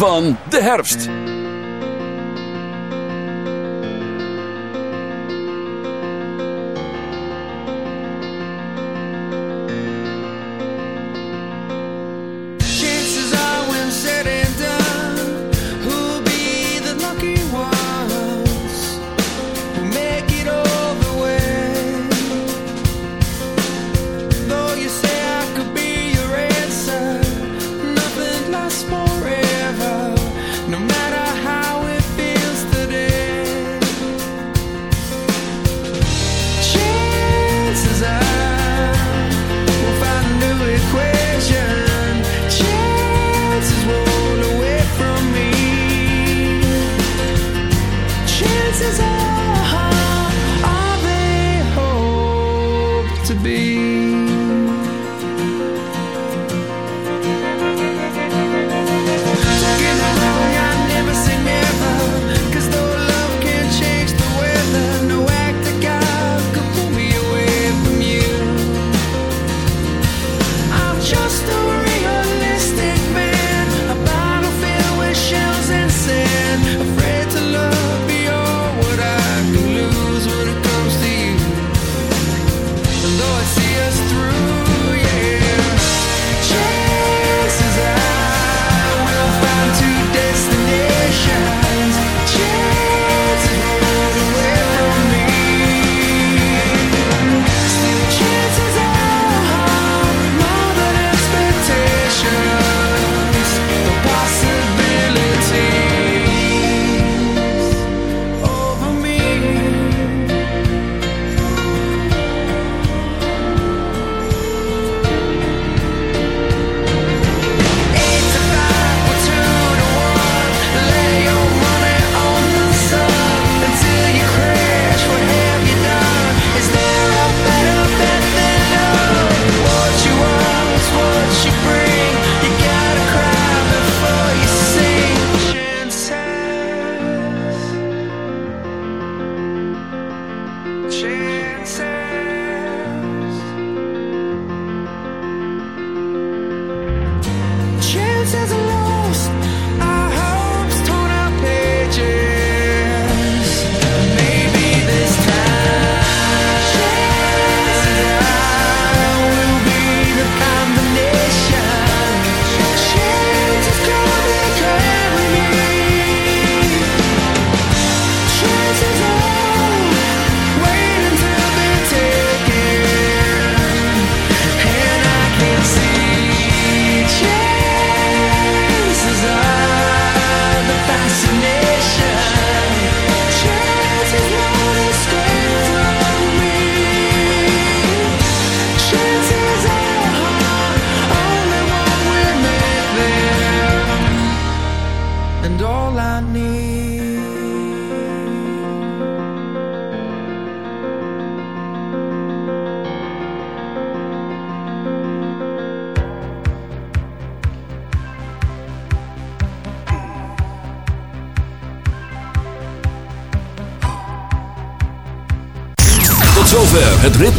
van de herfst.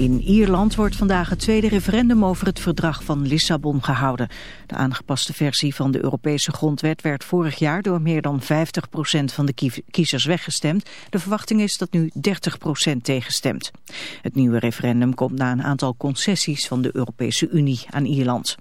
In Ierland wordt vandaag het tweede referendum over het verdrag van Lissabon gehouden. De aangepaste versie van de Europese grondwet werd vorig jaar door meer dan 50% van de kiezers weggestemd. De verwachting is dat nu 30% tegenstemt. Het nieuwe referendum komt na een aantal concessies van de Europese Unie aan Ierland.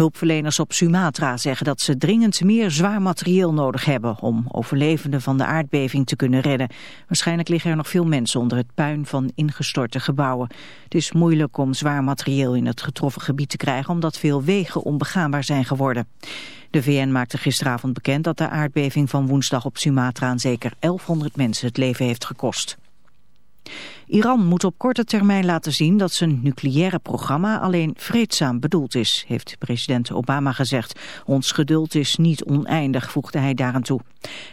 Hulpverleners op Sumatra zeggen dat ze dringend meer zwaar materieel nodig hebben om overlevenden van de aardbeving te kunnen redden. Waarschijnlijk liggen er nog veel mensen onder het puin van ingestorte gebouwen. Het is moeilijk om zwaar materieel in het getroffen gebied te krijgen omdat veel wegen onbegaanbaar zijn geworden. De VN maakte gisteravond bekend dat de aardbeving van woensdag op Sumatra aan zeker 1100 mensen het leven heeft gekost. Iran moet op korte termijn laten zien dat zijn nucleaire programma alleen vreedzaam bedoeld is, heeft president Obama gezegd. Ons geduld is niet oneindig, voegde hij daaraan toe.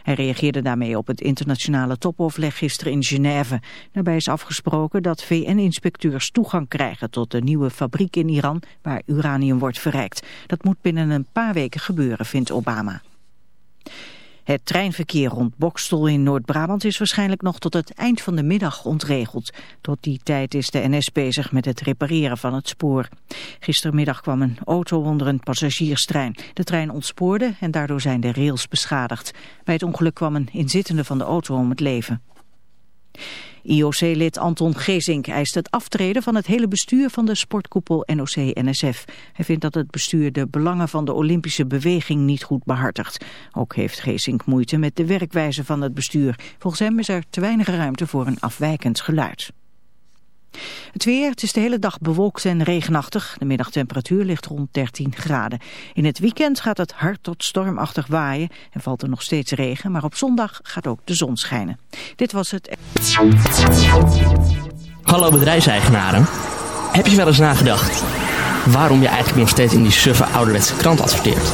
Hij reageerde daarmee op het internationale topoverleg gisteren in Genève. Daarbij is afgesproken dat VN-inspecteurs toegang krijgen tot de nieuwe fabriek in Iran waar uranium wordt verrijkt. Dat moet binnen een paar weken gebeuren, vindt Obama. Het treinverkeer rond Bokstel in Noord-Brabant is waarschijnlijk nog tot het eind van de middag ontregeld. Tot die tijd is de NS bezig met het repareren van het spoor. Gistermiddag kwam een auto onder een passagierstrein. De trein ontspoorde en daardoor zijn de rails beschadigd. Bij het ongeluk kwam een inzittende van de auto om het leven. IOC-lid Anton Gezink eist het aftreden van het hele bestuur van de sportkoepel NOC-NSF. Hij vindt dat het bestuur de belangen van de Olympische beweging niet goed behartigt. Ook heeft Gezink moeite met de werkwijze van het bestuur. Volgens hem is er te weinig ruimte voor een afwijkend geluid. Het weer, het is de hele dag bewolkt en regenachtig. De middagtemperatuur ligt rond 13 graden. In het weekend gaat het hard tot stormachtig waaien en valt er nog steeds regen. Maar op zondag gaat ook de zon schijnen. Dit was het... Hallo bedrijfseigenaren. Heb je wel eens nagedacht waarom je eigenlijk nog steeds in die suffe ouderwetse krant adverteert?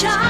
child.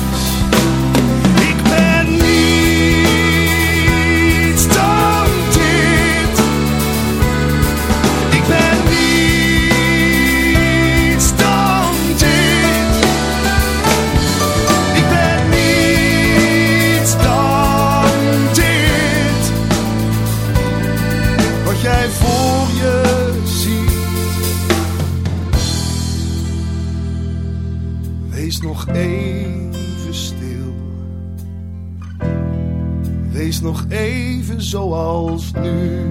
zoals nu.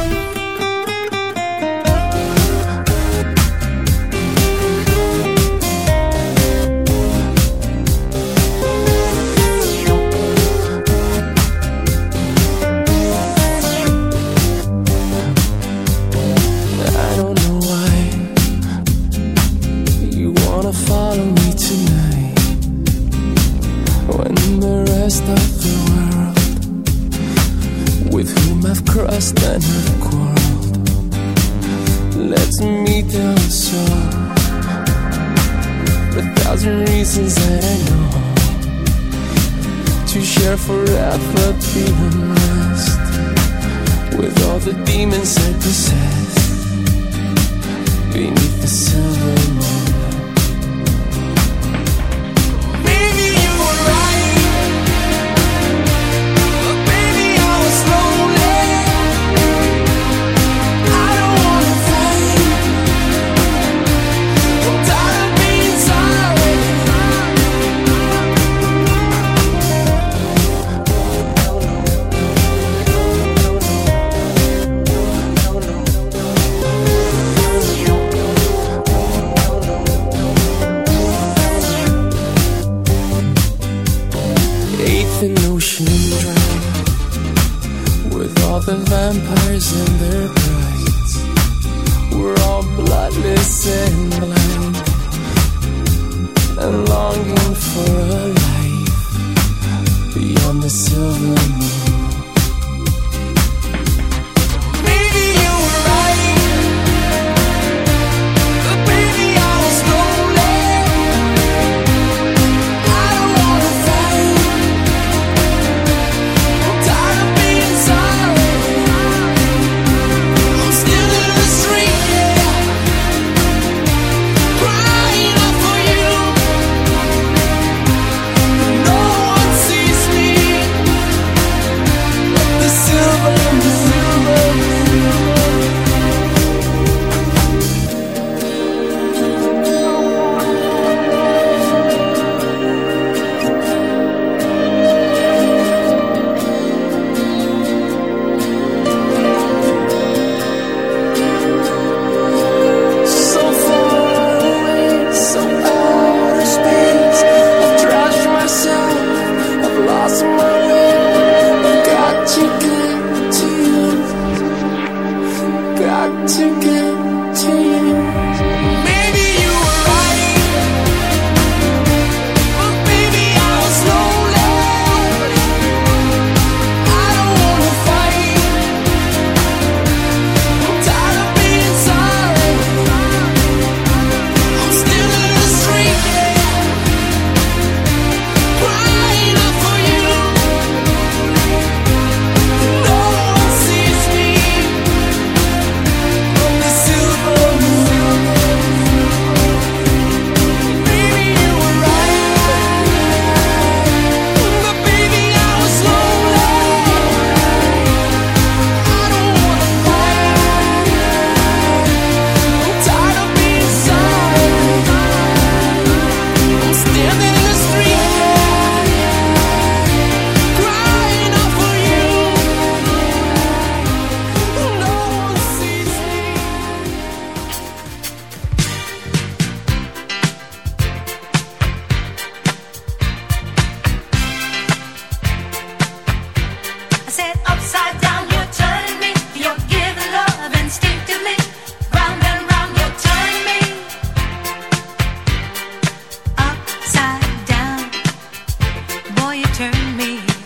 the rest of the world with whom I've crossed and have quarreled. Let's meet on the. A thousand reasons that I know to share forever being unrest with all the demons I possess beneath the silver. Turn me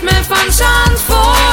ritme van Zandvoort.